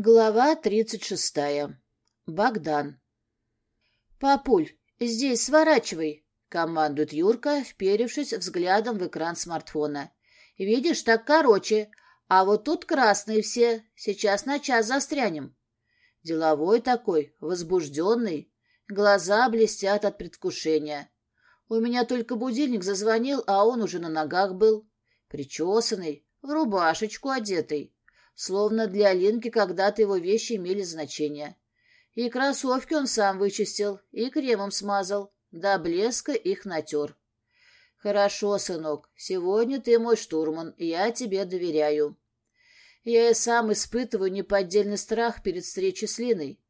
Глава тридцать шестая. Богдан. «Папуль, здесь сворачивай!» — командует Юрка, вперевшись взглядом в экран смартфона. «Видишь, так короче, а вот тут красные все, сейчас на час застрянем». Деловой такой, возбужденный, глаза блестят от предвкушения. У меня только будильник зазвонил, а он уже на ногах был, причесанный, в рубашечку одетый словно для Алинки когда-то его вещи имели значение. И кроссовки он сам вычистил, и кремом смазал, до блеска их натер. «Хорошо, сынок, сегодня ты мой штурман, я тебе доверяю». Я и сам испытываю неподдельный страх перед встречей с Линой.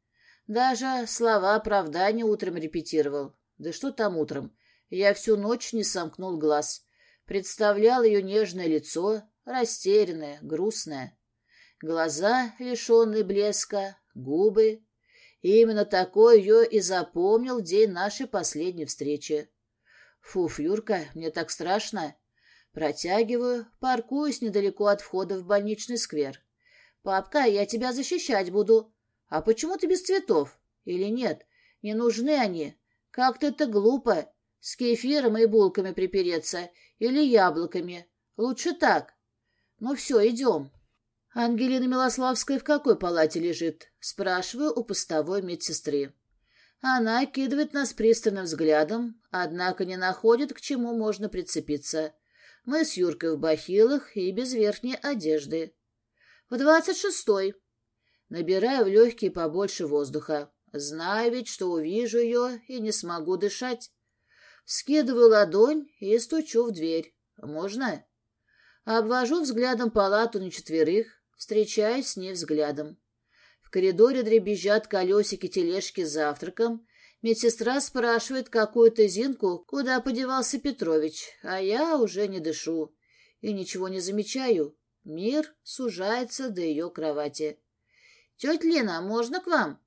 Даже слова оправдания утром репетировал. Да что там утром? Я всю ночь не сомкнул глаз. Представлял ее нежное лицо, растерянное, грустное глаза, лишенные блеска, губы. И именно такой ее и запомнил день нашей последней встречи. Фуф, Юрка, мне так страшно. Протягиваю, паркуюсь недалеко от входа в больничный сквер. Папка, я тебя защищать буду. А почему ты без цветов? Или нет? Не нужны они. Как-то это глупо. С кефиром и булками припереться. Или яблоками. Лучше так. Ну все, идем. «Ангелина Милославская в какой палате лежит?» — спрашиваю у постовой медсестры. Она кидывает нас пристальным взглядом, однако не находит, к чему можно прицепиться. Мы с Юркой в бахилах и без верхней одежды. В двадцать шестой. Набираю в легкие побольше воздуха. Знаю ведь, что увижу ее и не смогу дышать. Скидываю ладонь и стучу в дверь. Можно? Обвожу взглядом палату на четверых, встречаясь с ней взглядом. В коридоре дребезжат колесики тележки с завтраком. Медсестра спрашивает какую-то Зинку, куда подевался Петрович, а я уже не дышу и ничего не замечаю. Мир сужается до ее кровати. «Тетя Лена, можно к вам?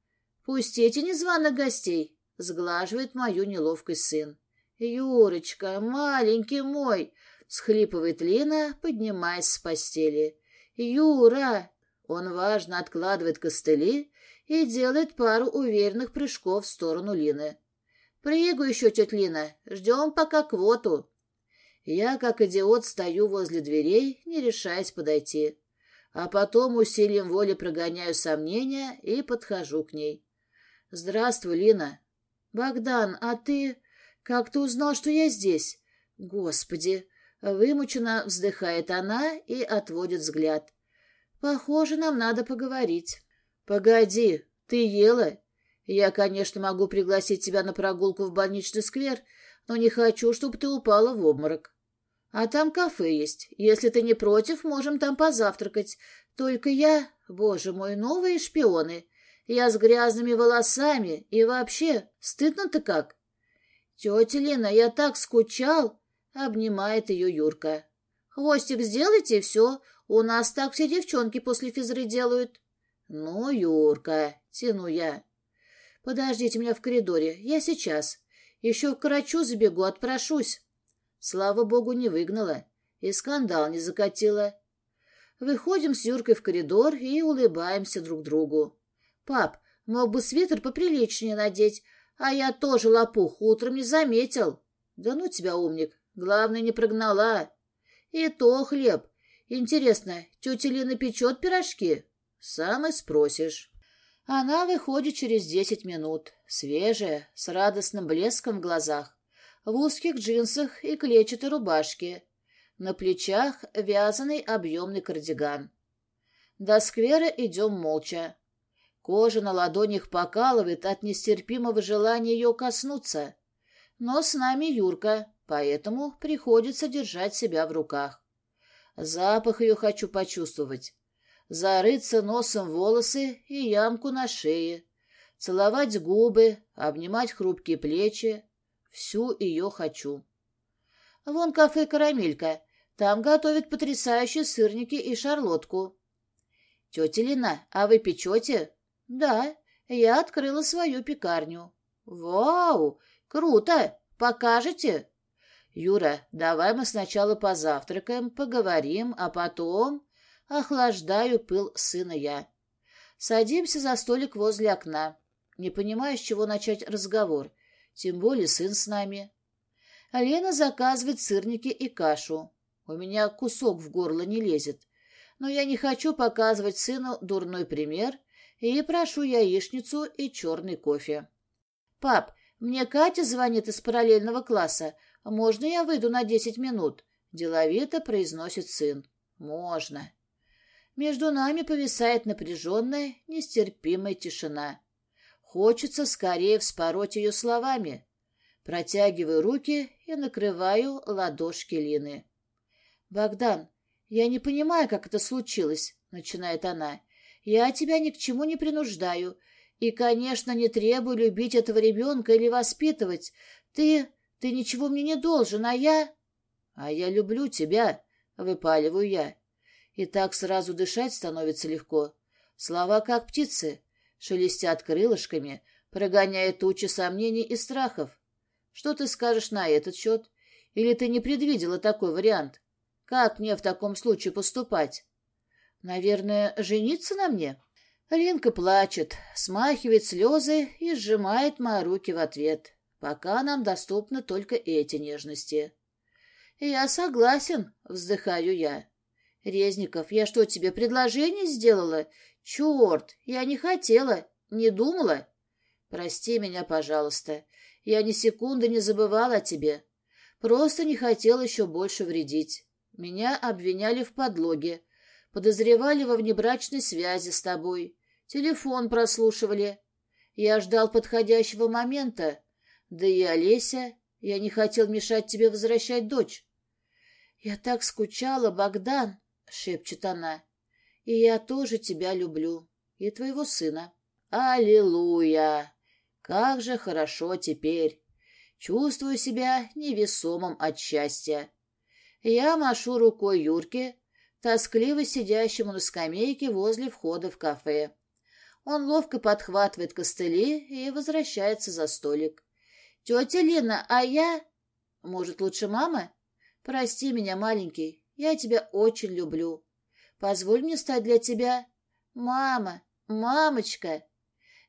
Пустите незваных гостей», — сглаживает мою неловкость сын. «Юрочка, маленький мой!» — схлипывает Лена, поднимаясь с постели. «Юра!» Он важно откладывает костыли и делает пару уверенных прыжков в сторону Лины. «Прыгай еще, тетя Лина, ждем пока квоту». Я, как идиот, стою возле дверей, не решаясь подойти. А потом усилием воли прогоняю сомнения и подхожу к ней. «Здравствуй, Лина». «Богдан, а ты... Как ты узнал, что я здесь?» «Господи!» Вымученно вздыхает она и отводит взгляд. Похоже, нам надо поговорить. Погоди, ты ела? Я, конечно, могу пригласить тебя на прогулку в больничный сквер, но не хочу, чтобы ты упала в обморок. А там кафе есть. Если ты не против, можем там позавтракать. Только я, боже мой, новые шпионы. Я с грязными волосами и вообще, стыдно-то как. Тетя Лена, я так скучал. Обнимает ее Юрка. «Хвостик сделайте, и все. У нас так все девчонки после физры делают». «Ну, Юрка», — тяну я. «Подождите меня в коридоре. Я сейчас. Еще к врачу забегу, отпрошусь». Слава богу, не выгнала. И скандал не закатила. Выходим с Юркой в коридор и улыбаемся друг другу. «Пап, мог бы свитер поприличнее надеть, а я тоже лопух утром не заметил». «Да ну тебя, умник, Главное, не прогнала. И то хлеб. Интересно, тетя Лина печет пирожки? Сам и спросишь. Она выходит через десять минут, свежая, с радостным блеском в глазах, в узких джинсах и клетчатой рубашке. На плечах вязаный объемный кардиган. До сквера идем молча. Кожа на ладонях покалывает от нестерпимого желания ее коснуться. Но с нами Юрка, поэтому приходится держать себя в руках. Запах ее хочу почувствовать. Зарыться носом в волосы и ямку на шее, целовать губы, обнимать хрупкие плечи. Всю ее хочу. Вон кафе «Карамелька». Там готовят потрясающие сырники и шарлотку. Тетя Лина, а вы печете? Да, я открыла свою пекарню. Вау, круто! Покажете? «Юра, давай мы сначала позавтракаем, поговорим, а потом...» Охлаждаю пыл сына я. Садимся за столик возле окна. Не понимаю, с чего начать разговор. Тем более сын с нами. Лена заказывает сырники и кашу. У меня кусок в горло не лезет. Но я не хочу показывать сыну дурной пример и прошу яичницу и черный кофе. «Пап, мне Катя звонит из параллельного класса. Можно я выйду на десять минут?» Деловито произносит сын. «Можно». Между нами повисает напряженная, нестерпимая тишина. Хочется скорее вспороть ее словами. Протягиваю руки и накрываю ладошки Лины. «Богдан, я не понимаю, как это случилось», — начинает она. «Я тебя ни к чему не принуждаю. И, конечно, не требую любить этого ребенка или воспитывать. Ты... ты ничего мне не должен, а я...» «А я люблю тебя», — выпаливаю я. И так сразу дышать становится легко. Слова как птицы, шелестят крылышками, прогоняя тучи сомнений и страхов. Что ты скажешь на этот счет? Или ты не предвидела такой вариант? Как мне в таком случае поступать? Наверное, жениться на мне? Линка плачет, смахивает слезы и сжимает мои руки в ответ. Пока нам доступны только эти нежности. Я согласен, вздыхаю я. «Резников, я что, тебе предложение сделала? Черт, я не хотела, не думала. Прости меня, пожалуйста. Я ни секунды не забывала о тебе. Просто не хотела еще больше вредить. Меня обвиняли в подлоге, подозревали во внебрачной связи с тобой, телефон прослушивали. Я ждал подходящего момента. Да и Олеся, я не хотел мешать тебе возвращать дочь. Я так скучала, Богдан шепчет она. И я тоже тебя люблю. И твоего сына. Аллилуйя! Как же хорошо теперь! Чувствую себя невесомым от счастья. Я машу рукой Юрке, тоскливо сидящему на скамейке возле входа в кафе. Он ловко подхватывает костыли и возвращается за столик. «Тетя Лена, а я...» «Может, лучше мама?» «Прости меня, маленький, я тебя очень люблю. Позволь мне стать для тебя... Мама, мамочка!»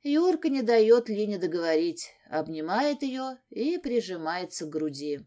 Юрка не дает Лине договорить, обнимает ее и прижимается к груди.